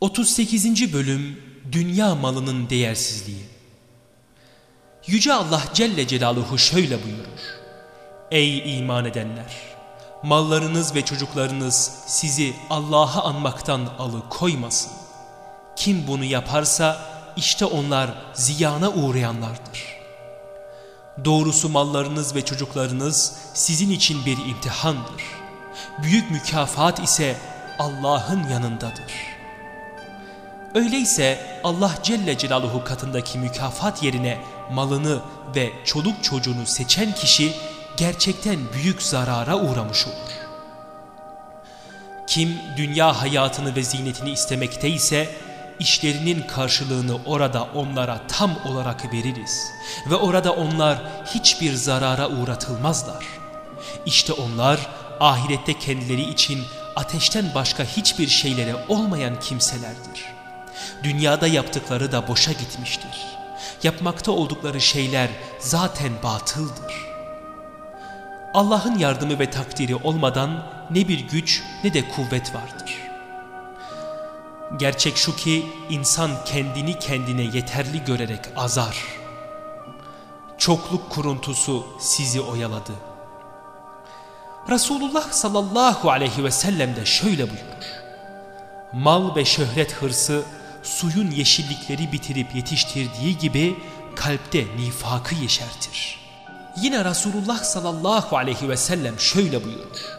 38. Bölüm Dünya Malının Değersizliği Yüce Allah Celle Celaluhu şöyle buyurur. Ey iman edenler! Mallarınız ve çocuklarınız sizi Allah'a anmaktan alıkoymasın. Kim bunu yaparsa işte onlar ziyana uğrayanlardır. Doğrusu mallarınız ve çocuklarınız sizin için bir imtihandır. Büyük mükafat ise Allah'ın yanındadır.'' Öyleyse Allah Celle Celaluhu katındaki mükafat yerine malını ve çoluk çocuğunu seçen kişi gerçekten büyük zarara uğramış olur. Kim dünya hayatını ve zinetini istemekte ise işlerinin karşılığını orada onlara tam olarak veririz ve orada onlar hiçbir zarara uğratılmazlar. İşte onlar ahirette kendileri için ateşten başka hiçbir şeylere olmayan kimselerdir.'' Dünyada yaptıkları da boşa gitmiştir. Yapmakta oldukları şeyler zaten batıldır. Allah'ın yardımı ve takdiri olmadan ne bir güç ne de kuvvet vardır. Gerçek şu ki insan kendini kendine yeterli görerek azar. Çokluk kuruntusu sizi oyaladı. Resulullah sallallahu aleyhi ve sellem de şöyle buyurur. Mal ve şöhret hırsı suyun yeşillikleri bitirip yetiştirdiği gibi kalpte nifakı yeşertir. Yine Resulullah sallallahu aleyhi ve sellem şöyle buyurur.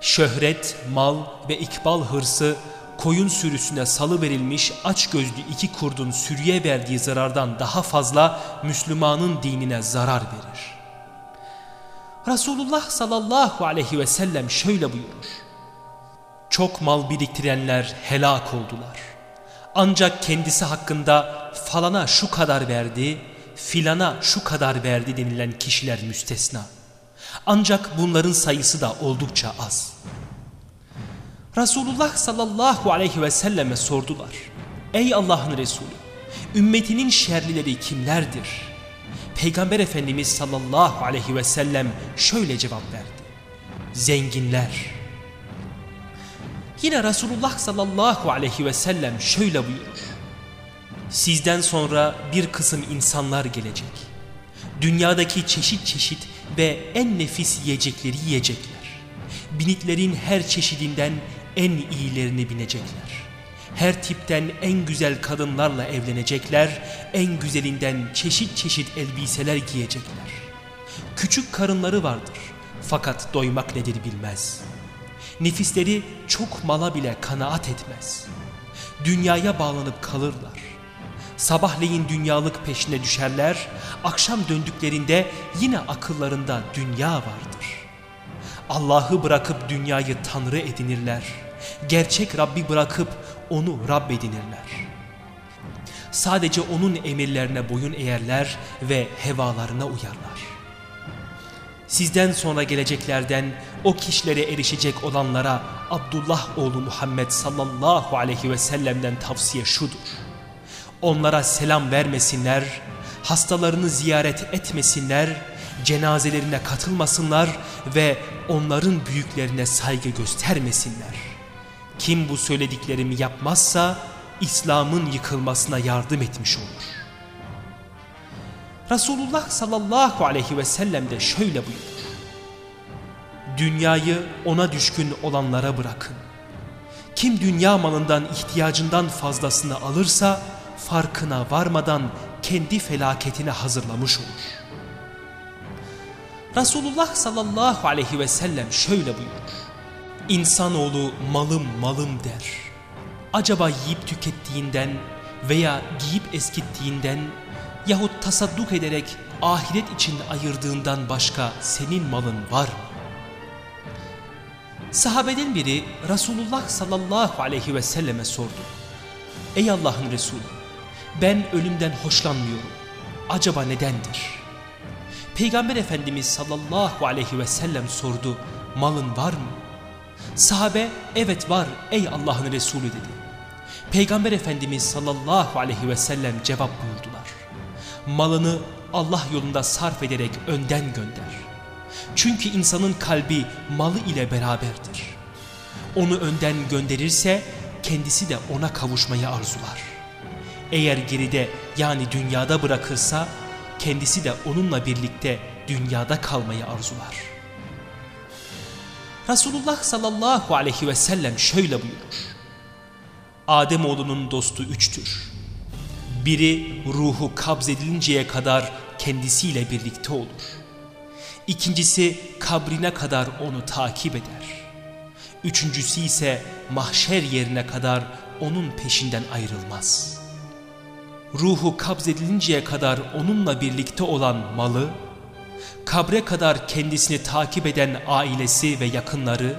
Şöhret, mal ve ikbal hırsı koyun sürüsüne salı verilmiş aç gözlü iki kurdun sürüye verdiği zarardan daha fazla Müslümanın dinine zarar verir. Resulullah sallallahu aleyhi ve sellem şöyle buyurur. Çok mal biriktirenler helak oldular. Ancak kendisi hakkında falana şu kadar verdi, filana şu kadar verdi denilen kişiler müstesna. Ancak bunların sayısı da oldukça az. Resulullah sallallahu aleyhi ve selleme sordular. Ey Allah'ın Resulü, ümmetinin şerlileri kimlerdir? Peygamber Efendimiz sallallahu aleyhi ve sellem şöyle cevap verdi. Zenginler. Yine Resulullah sallallahu aleyhi ve sellem şöyle buyurur. Sizden sonra bir kısım insanlar gelecek. Dünyadaki çeşit çeşit ve en nefis yiyecekleri yiyecekler. Binitlerin her çeşidinden en iyilerini binecekler. Her tipten en güzel kadınlarla evlenecekler, en güzelinden çeşit çeşit elbiseler giyecekler. Küçük karınları vardır fakat doymak nedir bilmez.'' Nefisleri çok mala bile kanaat etmez. Dünyaya bağlanıp kalırlar. Sabahleyin dünyalık peşine düşerler, akşam döndüklerinde yine akıllarında dünya vardır. Allah'ı bırakıp dünyayı Tanrı edinirler. Gerçek Rabbi bırakıp onu Rab edinirler. Sadece onun emirlerine boyun eğerler ve hevalarına uyarlar. Sizden sonra geleceklerden o kişilere erişecek olanlara Abdullah oğlu Muhammed sallallahu aleyhi ve sellem'den tavsiye şudur. Onlara selam vermesinler, hastalarını ziyaret etmesinler, cenazelerine katılmasınlar ve onların büyüklerine saygı göstermesinler. Kim bu söylediklerimi yapmazsa İslam'ın yıkılmasına yardım etmiş olur. Resulullah sallallahu aleyhi ve sellem de şöyle buyurur. Dünyayı ona düşkün olanlara bırakın. Kim dünya malından ihtiyacından fazlasını alırsa farkına varmadan kendi felaketine hazırlamış olur. Resulullah sallallahu aleyhi ve sellem şöyle buyurur. İnsanoğlu malım malım der. Acaba yiyip tükettiğinden veya giyip eskittiğinden yahut tasadduk ederek ahiret için ayırdığından başka senin malın var mı? Sahabeden biri Resulullah sallallahu aleyhi ve selleme sordu. Ey Allah'ın Resulü ben ölümden hoşlanmıyorum. Acaba nedendir? Peygamber Efendimiz sallallahu aleyhi ve sellem sordu. Malın var mı? Sahabe evet var ey Allah'ın Resulü dedi. Peygamber Efendimiz sallallahu aleyhi ve sellem cevap buyurdular malını Allah yolunda sarf ederek önden gönder. Çünkü insanın kalbi malı ile beraberdir. Onu önden gönderirse kendisi de ona kavuşmayı arzular. Eğer geride yani dünyada bırakırsa kendisi de onunla birlikte dünyada kalmayı arzular. Resulullah sallallahu aleyhi ve sellem şöyle buyurur. Ademoğlunun dostu üçtür. Biri ruhu kabzedilinceye kadar kendisiyle birlikte olur. İkincisi kabrine kadar onu takip eder. Üçüncüsü ise mahşer yerine kadar onun peşinden ayrılmaz. Ruhu kabzedilinceye kadar onunla birlikte olan malı, kabre kadar kendisini takip eden ailesi ve yakınları,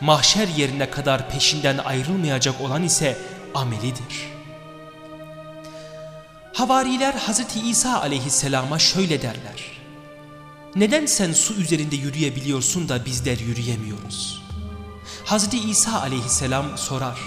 mahşer yerine kadar peşinden ayrılmayacak olan ise amelidir. Havariler Hazreti İsa aleyhisselama şöyle derler. Neden sen su üzerinde yürüyebiliyorsun da bizler yürüyemiyoruz? Hazreti İsa aleyhisselam sorar.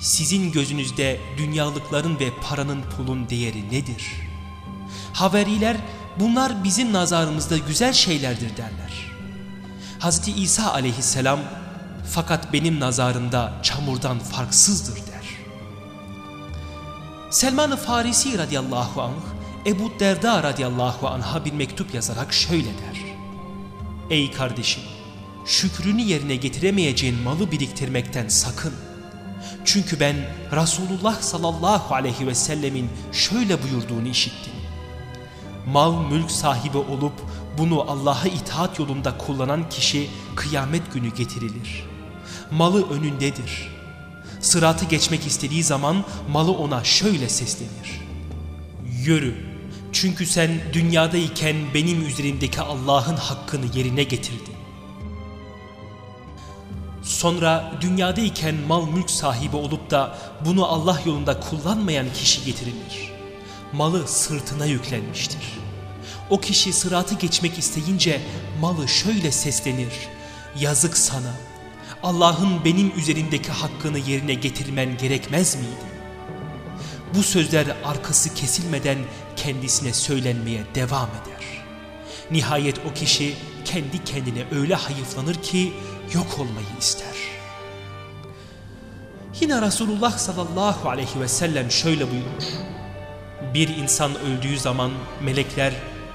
Sizin gözünüzde dünyalıkların ve paranın pulun değeri nedir? Havariler bunlar bizim nazarımızda güzel şeylerdir derler. Hazreti İsa aleyhisselam fakat benim nazarımda çamurdan farksızdır der. Selman-ı Farisi radıyallahu anh Ebu Derda radıyallahu anh'a bir mektup yazarak şöyle der. Ey kardeşim şükrünü yerine getiremeyeceğin malı biriktirmekten sakın. Çünkü ben Resulullah sallallahu aleyhi ve sellemin şöyle buyurduğunu işittim. Mal mülk sahibi olup bunu Allah'a itaat yolunda kullanan kişi kıyamet günü getirilir. Malı önündedir. Sıratı geçmek istediği zaman malı ona şöyle seslenir. Yürü çünkü sen dünyadayken benim üzerimdeki Allah'ın hakkını yerine getirdin. Sonra dünyadayken mal mülk sahibi olup da bunu Allah yolunda kullanmayan kişi getirilir. Malı sırtına yüklenmiştir. O kişi sıratı geçmek isteyince malı şöyle seslenir. Yazık sana. Allah'ın benim üzerimdeki hakkını yerine getirmen gerekmez miydi? Bu sözler arkası kesilmeden kendisine söylenmeye devam eder. Nihayet o kişi kendi kendine öyle hayıflanır ki yok olmayı ister. Yine Resulullah sallallahu aleyhi ve sellem şöyle buyurur. Bir insan öldüğü zaman melekler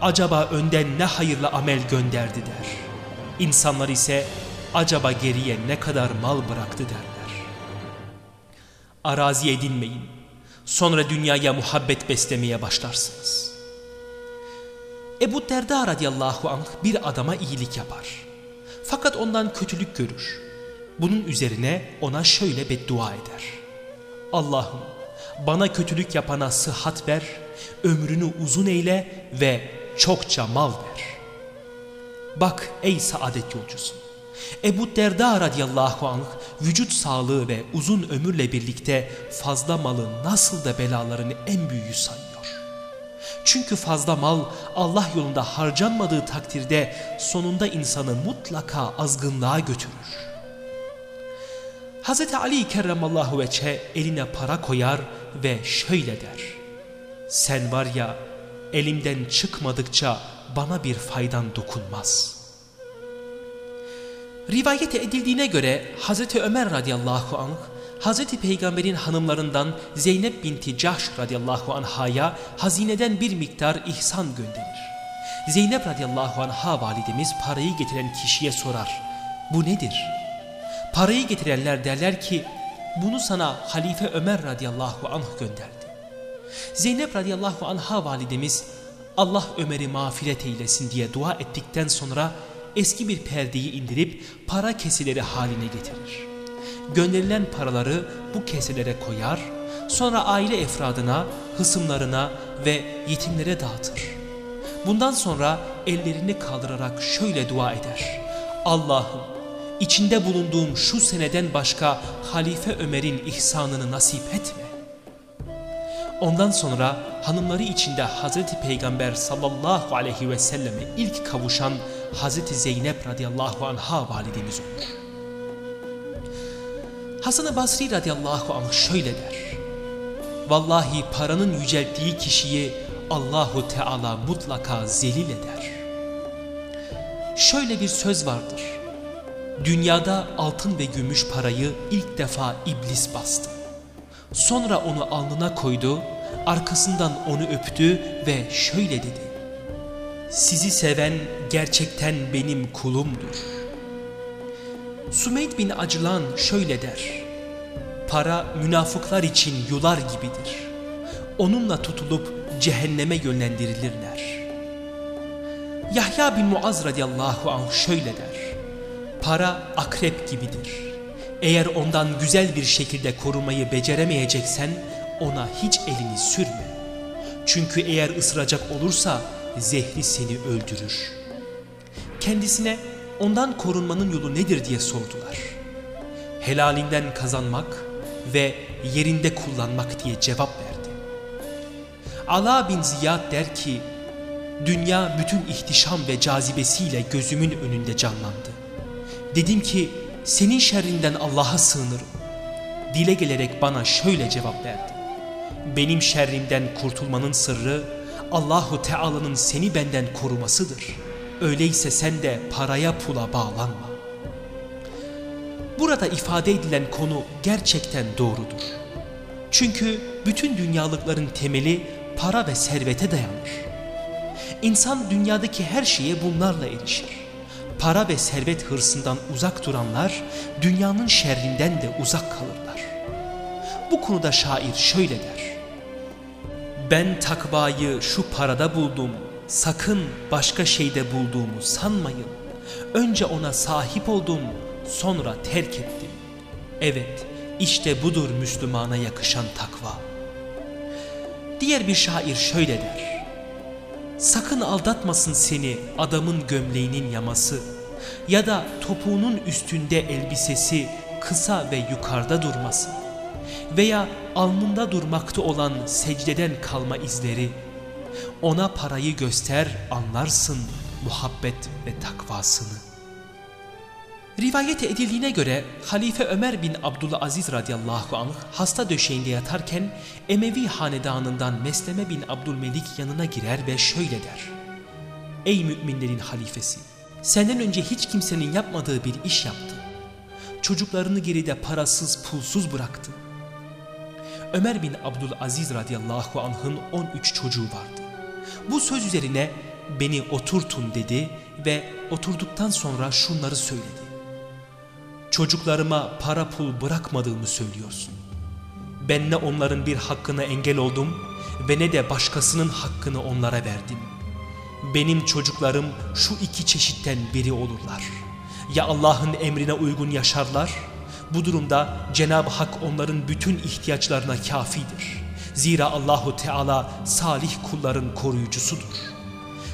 acaba önden ne hayırlı amel gönderdi der. İnsanlar ise acaba geriye ne kadar mal bıraktı derler. Arazi edinmeyin. Sonra dünyaya muhabbet beslemeye başlarsınız. Ebu Derda radıyallahu anh bir adama iyilik yapar. Fakat ondan kötülük görür. Bunun üzerine ona şöyle beddua eder. Allah'ım bana kötülük yapana sıhhat ver, ömrünü uzun eyle ve çokça mal ver. Bak ey saadet yolcusu. Ebu Derda radıyallahu anh vücut sağlığı ve uzun ömürle birlikte fazla malın nasıl da belalarını en büyüğü sayıyor. Çünkü fazla mal Allah yolunda harcanmadığı takdirde sonunda insanı mutlaka azgınlığa götürür. Hz. Ali kerramallahu veçhe eline para koyar ve şöyle der. Sen var ya elimden çıkmadıkça bana bir faydan dokunmaz. Rivayet edildiğine göre Hz. Ömer radıyallahu anh Hz. Peygamber'in hanımlarından Zeynep binti Cahş radıyallahu anhaya hazineden bir miktar ihsan gönderir. Zeynep radıyallahu anha validemiz parayı getiren kişiye sorar. Bu nedir? Parayı getirenler derler ki bunu sana Halife Ömer radıyallahu anh gönderdi. Zeynep radıyallahu anha validemiz Allah Ömer'i mağfiret eylesin diye dua ettikten sonra eski bir perdeyi indirip para keseleri haline getirir. Gönderilen paraları bu keselere koyar, sonra aile efradına, hısımlarına ve yetimlere dağıtır. Bundan sonra ellerini kaldırarak şöyle dua eder. Allah'ım içinde bulunduğum şu seneden başka Halife Ömer'in ihsanını nasip etme. Ondan sonra hanımları içinde Hazreti Peygamber sallallahu aleyhi ve selleme ilk kavuşan Hazreti Zeynep radıyallahu anha validemiz olur. Hasan-ı Basri radıyallahu anh şöyle der. Vallahi paranın yücelttiği kişiyi Allahu Teala mutlaka zelil eder. Şöyle bir söz vardır. dünyada altın ve gümüş parayı ilk defa iblis bastı. Sonra onu alnına koydu, arkasından onu öptü ve şöyle dedi. Sizi seven gerçekten benim kulumdur. Sümeyd bin Acılan şöyle der. Para münafıklar için yular gibidir. Onunla tutulup cehenneme yönlendirilirler. Yahya bin Muaz radıyallahu anh şöyle der. Para akrep gibidir. Eğer ondan güzel bir şekilde korumayı beceremeyeceksen ona hiç elini sürme. Çünkü eğer ısıracak olursa zehri seni öldürür. Kendisine ondan korunmanın yolu nedir diye sordular. Helalinden kazanmak ve yerinde kullanmak diye cevap verdi. Ala bin Ziyad der ki, dünya bütün ihtişam ve cazibesiyle gözümün önünde canlandı. Dedim ki, senin şerrinden Allah'a sığınırım. Dile gelerek bana şöyle cevap verdi. Benim şerrimden kurtulmanın sırrı, Allahu Teala'nın seni benden korumasıdır. Öyleyse sen de paraya pula bağlanma. Burada ifade edilen konu gerçekten doğrudur. Çünkü bütün dünyalıkların temeli para ve servete dayanır. İnsan dünyadaki her şeye bunlarla erişir. Para ve servet hırsından uzak duranlar dünyanın şerrinden de uzak kalırlar. Bu konuda şair şöyle der. Ben takvayı şu parada buldum, sakın başka şeyde bulduğumu sanmayın. Önce ona sahip oldum, sonra terk ettim. Evet, işte budur Müslümana yakışan takva. Diğer bir şair şöyle der. Sakın aldatmasın seni adamın gömleğinin yaması ya da topuğunun üstünde elbisesi kısa ve yukarıda durması veya alnında durmakta olan secdeden kalma izleri. Ona parayı göster anlarsın muhabbet ve takvasını. Rivayet edildiğine göre Halife Ömer bin Abdülaziz radıyallahu anh hasta döşeğinde yatarken Emevi hanedanından Mesleme bin Abdülmelik yanına girer ve şöyle der. Ey müminlerin halifesi! Senden önce hiç kimsenin yapmadığı bir iş yaptı. Çocuklarını geride parasız pulsuz bıraktı. Ömer bin Abdülaziz radıyallahu anh'ın 13 çocuğu vardı. Bu söz üzerine beni oturtun dedi ve oturduktan sonra şunları söyledi. Çocuklarıma para pul bırakmadığımı söylüyorsun. Ben ne onların bir hakkına engel oldum ve ne de başkasının hakkını onlara verdim. Benim çocuklarım şu iki çeşitten biri olurlar. Ya Allah'ın emrine uygun yaşarlar bu durumda Cenab-ı Hak onların bütün ihtiyaçlarına kafidir. Zira Allahu Teala salih kulların koruyucusudur.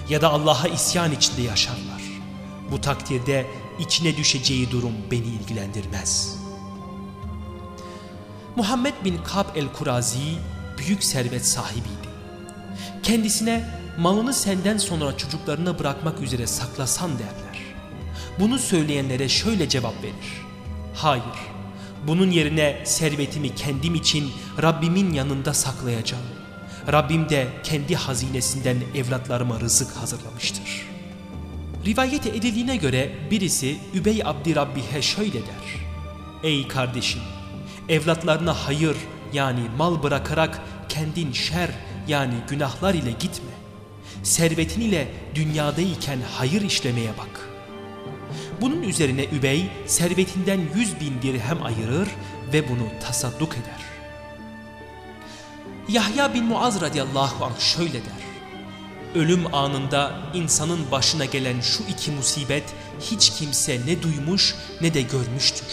Ya da Allah'a isyan içinde yaşarlar. Bu takdirde içine düşeceği durum beni ilgilendirmez. Muhammed bin Kab el-Kurazi büyük servet sahibiydi. Kendisine malını senden sonra çocuklarına bırakmak üzere saklasan derler. Bunu söyleyenlere şöyle cevap verir. Hayır, bunun yerine servetimi kendim için Rabbimin yanında saklayacağım. Rabbim de kendi hazinesinden evlatlarıma rızık hazırlamıştır. Rivayet edildiğine göre birisi Übey Abdi Rabbihe şöyle der. Ey kardeşim, evlatlarına hayır yani mal bırakarak kendin şer yani günahlar ile gitme. Servetin ile dünyadayken hayır işlemeye bak.'' Bunun üzerine Übey servetinden yüz bin dirhem ayırır ve bunu tasadduk eder. Yahya bin Muaz radıyallahu anh şöyle der. Ölüm anında insanın başına gelen şu iki musibet hiç kimse ne duymuş ne de görmüştür.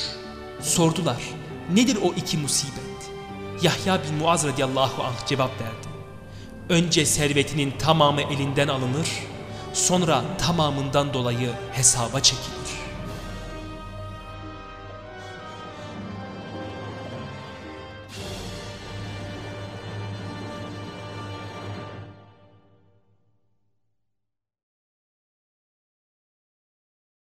Sordular nedir o iki musibet? Yahya bin Muaz radıyallahu anh cevap verdi. Önce servetinin tamamı elinden alınır, sonra tamamından dolayı hesaba çekilir.